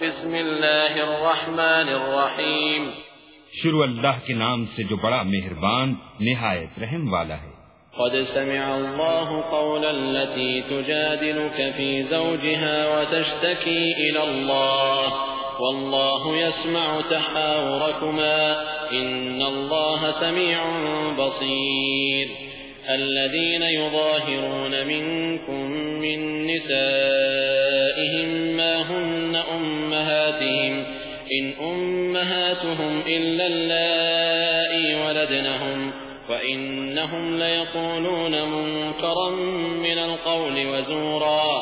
بسم اللہ الرحمن الرحیم۔ شروع اللہ کے نام سے جو بڑا مہربان نہایت رحم والا ہے۔ قد سمع الله قول التي تجادلك في زوجها وتشتكي إلى الله والله يسمع تحاوركما إن الله سميع بصير۔ الذين يظاهرون منكم من نسائهم ما أمهاتهم إن أمهاتهم إلا اللائي ولدنهم وإنهم ليقولون منكرا من القول وزورا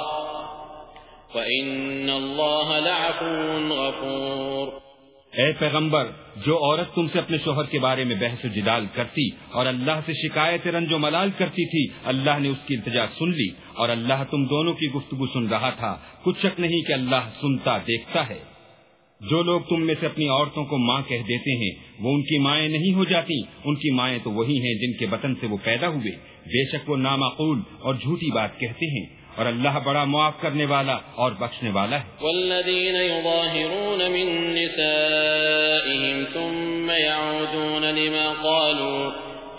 وإن الله لعفو غفور اے پیغمبر، جو عورت تم سے اپنے شوہر کے بارے میں بحث و جدال کرتی اور اللہ سے شکایت رنج و ملال کرتی تھی، اللہ نے اس کی التجا سن لی اور اللہ تم دونوں کی گفتگو سن رہا تھا۔ کچھ شک نہیں کہ اللہ سنتا دیکھتا ہے۔ جو لوگ تم میں سے اپنی عورتوں کو ماں کہہ دیتے ہیں، وہ ان کی مائیں نہیں ہو جاتی۔ ان کی مائیں تو وہی ہیں جن کے بطن سے وہ پیدا ہوئے۔ بے شک وہ نامعقول اور جھوٹی بات کہتے ہیں۔ اور اللہ بڑا معاف کرنے والا اور بخشنے والا ہے۔ والذین يظاہرون من نسائهم ثم يعودون لما قالوا،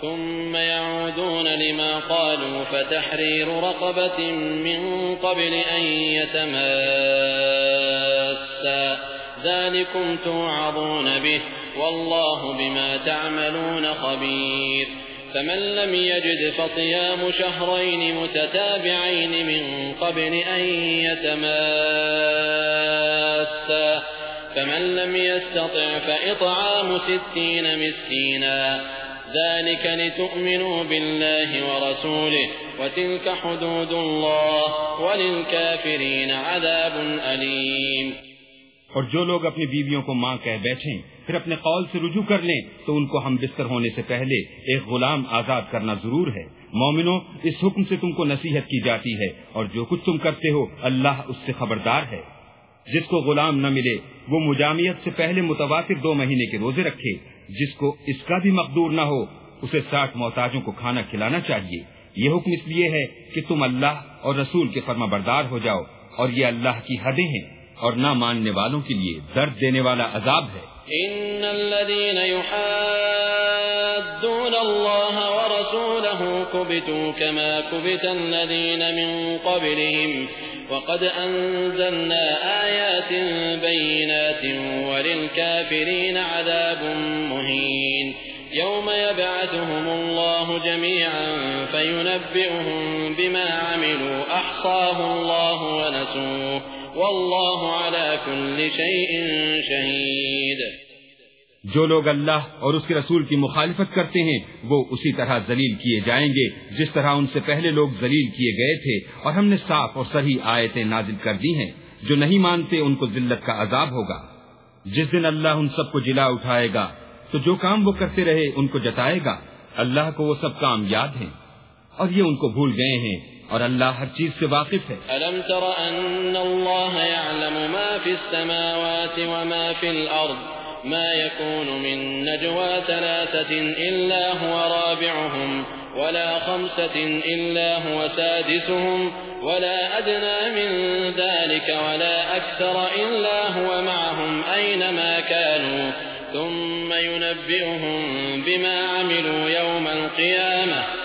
ثم يعودون لما قالوا فتحرير رقبة من قبل أن يتماسا ذلكم توعظون به والله بما تعملون خبير فمن لم يجد فصيام شهرين متتابعين من قبل أن يتماسا فمن لم يستطع فإطعام ستين مسكينا ذلك لتؤمنوا بالله ورسوله وتلك حدود الله وللكافرين عذاب أليم اور جو لوگ اپنی بیویوں کو ماں کہہ بیٹھیں، پھر اپنے قول سے رجوع کر لیں، تو ان کو ہم بستر ہونے سے پہلے ایک غلام آزاد کرنا ضرور ہے۔ مومنو اس حکم سے تم کو نصیحت کی جاتی ہے اور جو کچھ تم کرتے ہو، اللہ اس سے خبردار ہے۔ جس کو غلام نہ ملے، وہ مجامیت سے پہلے متواتر دو مہینے کے روزے رکھے۔ جس کو اس کا بھی مقدور نہ ہو، اسے ساٹھ محتاجوں کو کھانا کھلانا چاہیے۔ یہ حکم اس لیے ہے کہ تم اللہ اور رسول کے فرما بردار ہو جاؤ اور یہ اللہ کی حدیں ہیں۔ اور نہ ماننے والوں کے لیے درد دینے والا عذاب ہے۔ ان الذين يحادون الله ورسوله كبتوا كما كبت الذين من قبلهم وقد انزلنا آيات بينات وللكافرين عذاب مهين يوم يبعثهم الله جميعا فينبئهم بما عملوا احصاه الله ونسوه والله على كل شيء شهيد جو لوگ اللہ اور اس کے رسول کی مخالفت کرتے ہیں، وہ اسی طرح ذلیل کیے جائیں گے، جس طرح ان سے پہلے لوگ ذلیل کیے گئے تھے اور ہم نے صاف اور صحیح آیتیں نازل کر دی ہیں، جو نہیں مانتے ان کو ذلت کا عذاب ہوگا۔ جس دن اللہ ان سب کو جلا اٹھائے گا، تو جو کام وہ کرتے رہے، ان کو جتائے گا۔ اللہ کو وہ سب کام یاد ہیں۔ اور یہ ان کو بھول گئے ہیں۔ اور اللہ ہر چیز سے واقف ہے۔ ألم تر أن الله يعلم ما في السماوات وما في الأرض؟ ما يكون من نجوى ثلاثة إلا هو رابعهم، ولا خمسة إلا هو سادسهم، ولا أدنى من ذلك ولا أكثر إلا هو معهم أينما كانوا. ثم ينبئهم بما عملوا يوم القيامة.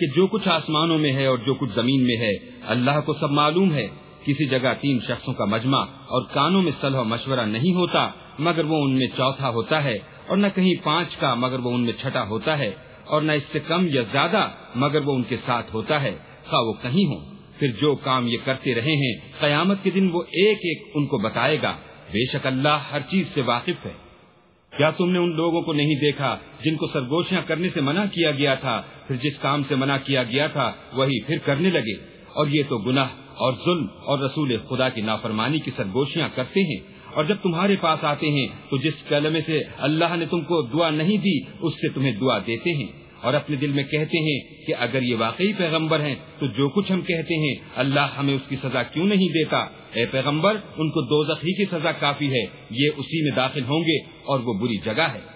کہ جو کچھ آسمانوں میں ہے اور جو کچھ زمین میں ہے، اللہ کو سب معلوم ہے۔ کسی جگہ تین شخصوں کا مجمع اور کانوں میں صلح و مشورہ نہیں ہوتا، مگر وہ ان میں چوتھا ہوتا ہے، اور نہ کہیں پانچ کا، مگر وہ ان میں چھٹا ہوتا ہے، اور نہ اس سے کم یا زیادہ، مگر وہ ان کے ساتھ ہوتا ہے، خواہ وہ کہیں ہوں۔ پھر جو کام یہ کرتے رہے ہیں، قیامت کے دن وہ ایک ایک ان کو بتائے گا۔ بے شک اللہ ہر چیز سے واقف ہے۔ کیا تم نے ان لوگوں کو نہیں دیکھا جن کو سرگوشیاں کرنے سے منع کیا گیا تھا؟ پھر جس کام سے منع کیا گیا تھا وہی پھر کرنے لگے۔ اور یہ تو گناہ اور ظلم اور رسول خدا کی نافرمانی کی سرگوشیاں کرتے ہیں۔ اور جب تمہارے پاس آتے ہیں تو جس کلمے سے اللہ نے تم کو دعا نہیں دی، اس سے تمہیں دعا دیتے ہیں۔ اور اپنے دل میں کہتے ہیں کہ اگر یہ واقعی پیغمبر ہیں، تو جو کچھ ہم کہتے ہیں، اللہ ہمیں اس کی سزا کیوں نہیں دیتا؟ اے پیغمبر، ان کو دو ہی کی سزا کافی ہے، یہ اسی میں داخل ہوں گے اور وہ بری جگہ ہے۔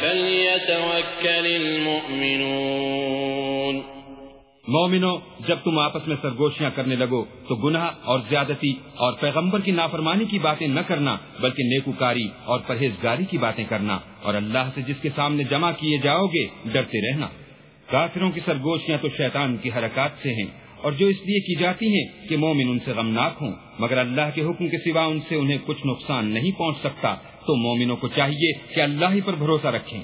فليتوكل المؤمنون مومنو، جب تم آپس میں سرگوشیاں کرنے لگو تو گناہ اور زیادتی اور پیغمبر کی نافرمانی کی باتیں نہ کرنا، بلکہ نیکوکاری اور پرہیزگاری کی باتیں کرنا۔ اور اللہ سے جس کے سامنے جمع کیے جاؤ گے، ڈرتے رہنا۔ کافروں کی سرگوشیاں تو شیطان کی حرکات سے ہیں، اور جو اس لیے کی جاتی ہیں کہ مومن ان سے غمناک ہوں، مگر اللہ کے حکم کے سوا ان سے انہیں کچھ نقصان نہیں پہنچ سکتا۔ تو مومنوں کو چاہیے کہ اللہ ہی پر بھروسہ رکھیں۔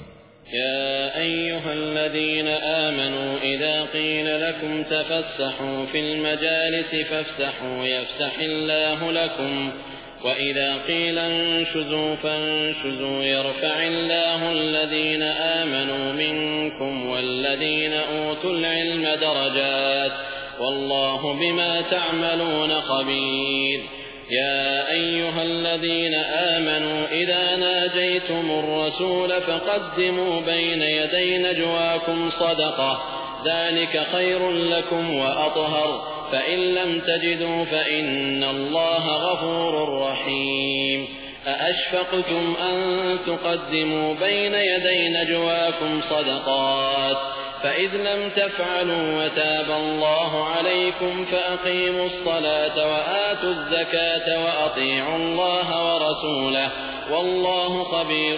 يا أيها الذين آمنوا إذا قيل لكم تفسحوا في المجالس فافسحوا يفسح الله لكم وإذا قيل انشزوا فانشزوا يرفع الله الذين آمنوا منكم والذين أوتوا العلم درجات والله بما تعملون خبير يا أيها الذين آمنوا إذا ناجيتم الرسول فقدموا بين يدي نجواكم صدقة. ذلك خير لكم وأطهر. فإن لم تجدوا فإن الله غفور رحيم. أأشفقتم أن تقدموا بين يدي نجواكم صدقات؟ فإذ لم تفعلوا وتاب الله عليكم فأقيموا الصلاة وآتوا الزكاة وأطيعوا الله ورسوله والله خبير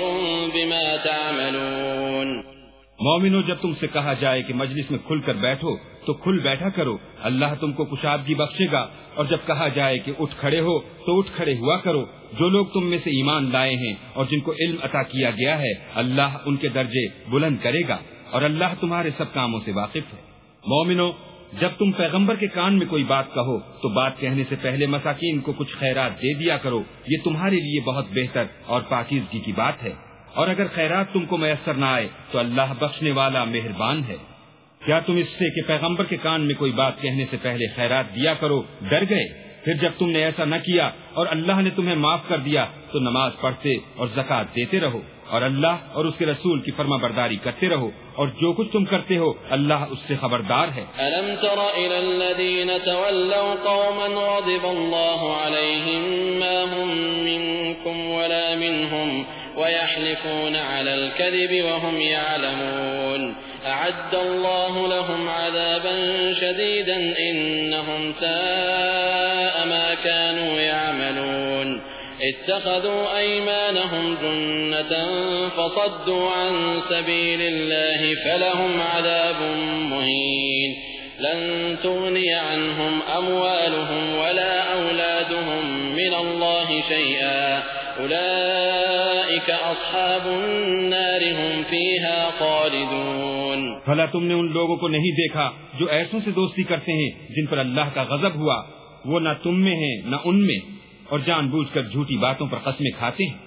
بما تعملون مومنو، جب تم سے کہا جائے کہ مجلس میں کھل کر بیٹھو، تو کھل بیٹھا کرو۔ اللہ تم کو کشادگی بخشے گا۔ اور جب کہا جائے کہ اٹھ کھڑے ہو، تو اٹھ کھڑے ہوا کرو۔ جو لوگ تم میں سے ایمان لائے ہیں اور جن کو علم عطا کیا گیا ہے، اللہ ان کے درجے بلند کرے گا۔ اور اللہ تمہارے سب کاموں سے واقف ہے۔ مومنو، جب تم پیغمبر کے کان میں کوئی بات کہو، تو بات کہنے سے پہلے مساکین کو کچھ خیرات دے دیا کرو۔ یہ تمہارے لیے بہت بہتر اور پاکیزگی کی بات ہے۔ اور اگر خیرات تم کو میسر نہ آئے، تو اللہ بخشنے والا مہربان ہے۔ کیا تم اس سے کہ پیغمبر کے کان میں کوئی بات کہنے سے پہلے خیرات دیا کرو، ڈر گئے؟ پھر جب تم نے ایسا نہ کیا اور اللہ نے تمہیں معاف کر دیا، تو نماز پڑھتے اور زکات دیتے رہو۔ اور اللہ اور اس کے رسول کی فرما برداری کرتے رہو۔ اور جو کچھ تم کرتے ہو، اللہ اس سے خبردار ہے۔ ألم تر إلى الذين تولوا قوما غضب الله عليهم ما هم منكم ولا منهم ويحلفون على الكذب وهم يعلمون أعد الله لهم عذابا شديدا إنهم ساء ما كانوا يعملون اتخذوا أيمانهم جنة فصدوا عن سبيل الله فلهم عذاب مهين. لن تغني عنهم أموالهم ولا أولادهم من الله شيئا. أولئك أصحاب النار هم فيها خالدون. بھلا تم نے ان لوگوں کو نہیں دیکھا جو ایسوں سے دوستی کرتے ہیں جن پر اللہ کا غضب ہوا؟ وہ نہ تم میں ہیں، نہ ان میں۔ اور جان بوجھ کر جھوٹی باتوں پر قسمیں کھاتے ہیں۔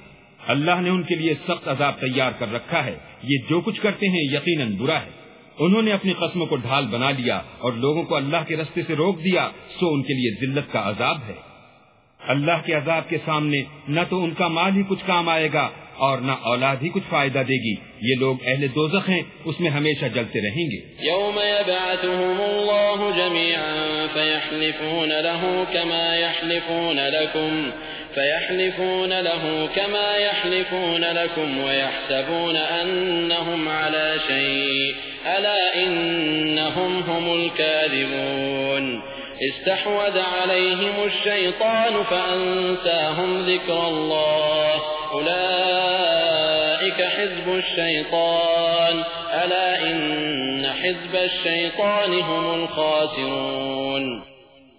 اللہ نے ان کے لیے سخت عذاب تیار کر رکھا ہے۔ یہ جو کچھ کرتے ہیں یقیناً برا ہے۔ انہوں نے اپنی قسموں کو ڈھال بنا لیا اور لوگوں کو اللہ کے رستے سے روک دیا، سو ان کے لیے ذلت کا عذاب ہے۔ اللہ کے عذاب کے سامنے نہ تو ان کا مال ہی کچھ کام آئے گا اور نہ اولاد ہی کچھ فائدہ دے گی۔ یہ لوگ اہل دوزخ ہیں، اس میں ہمیشہ جلتے رہیں گے۔ يوم يبعثهم الله جميعا فيحلفون له كما يحلفون لكم فيحلفون له كما يحلفون لكم ويحسبون أنهم على شيء ألا إنهم هم الكاذبون۔ استحوذ عليهم الشيطان فأنساهم ذكر الله أولئك حزب الشيطان. ألا إن حزب الشيطان هم الخاسرون.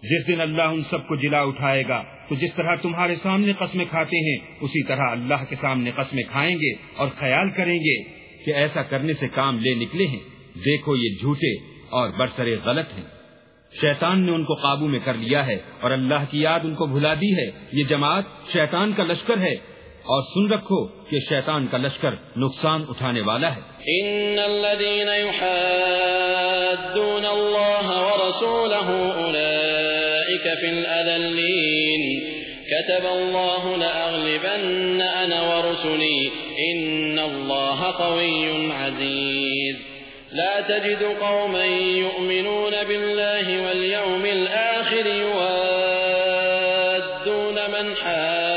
جس دن اللہ ان سب کو جلا اٹھائے گا، تو جس طرح تمہارے سامنے قسمیں کھاتے ہیں، اسی طرح اللہ کے سامنے قسمیں کھائیں گے اور خیال کریں گے کہ ایسا کرنے سے کام لے نکلے ہیں۔ دیکھو یہ جھوٹے اور برسرے غلط ہیں۔ شیطان نے ان کو قابو میں کر لیا ہے اور اللہ کی یاد ان کو بھلا دی ہے۔ یہ جماعت شیطان کا لشکر ہے۔ اور سن رکھو کہ شیطان کا لشکر نقصان اٹھانے والا ہے۔ ان الذين يحادون الله ورسوله اولئك في الاذلين كتب الله لاغلبن انا ورسلي. ان الله قوي عزيز. لا تجد قوما يؤمنون بالله واليوم الآخر يوادون من حاد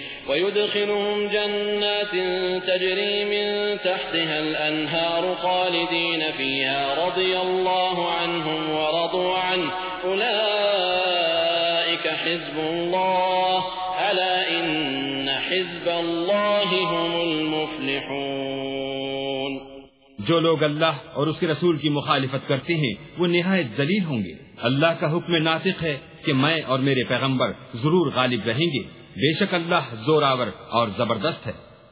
ويدخلهم جنات تجري من تحتها الأنهار خالدين فيها رضي الله عنهم ورضوا عنه. أولئك حزب الله. ألا إن حزب الله هم المفلحون. جو لوگ اللہ اور اس کے رسول کی مخالفت کرتے ہیں، وہ نہایت ذلیل ہوں گے۔ اللہ کا حکم ناطق ہے کہ میں اور میرے پیغمبر ضرور غالب رہیں گے۔ بے شک اللہ زوراور اور زبردست ہے۔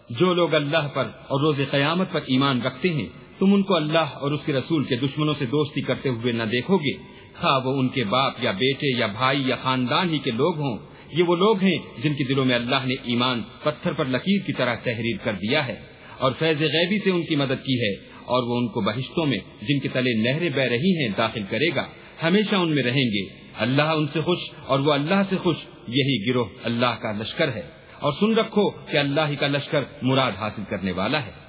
جو لوگ اللہ پر اور روز قیامت پر ایمان رکھتے ہیں، تم ان کو اللہ اور اس کے رسول کے دشمنوں سے دوستی کرتے ہوئے نہ دیکھو گے۔ خواہ وہ ان کے باپ یا بیٹے یا بھائی یا خاندان ہی کے لوگ ہوں، یہ وہ لوگ ہیں جن کے دلوں میں اللہ نے ایمان پتھر پر لکیر کی طرح تحریر کر دیا ہے۔ اور فیض غیبی سے ان کی مدد کی ہے، اور وہ ان کو بہشتوں میں جن کے تلے نہریں بہ رہی ہیں داخل کرے گا۔ ہمیشہ ان میں رہیں گے۔ اللہ ان سے خوش اور وہ اللہ سے خوش، یہی گروہ اللہ کا لشکر ہے۔ اور سن رکھو کہ اللہ ہی کا لشکر مراد حاصل کرنے والا ہے۔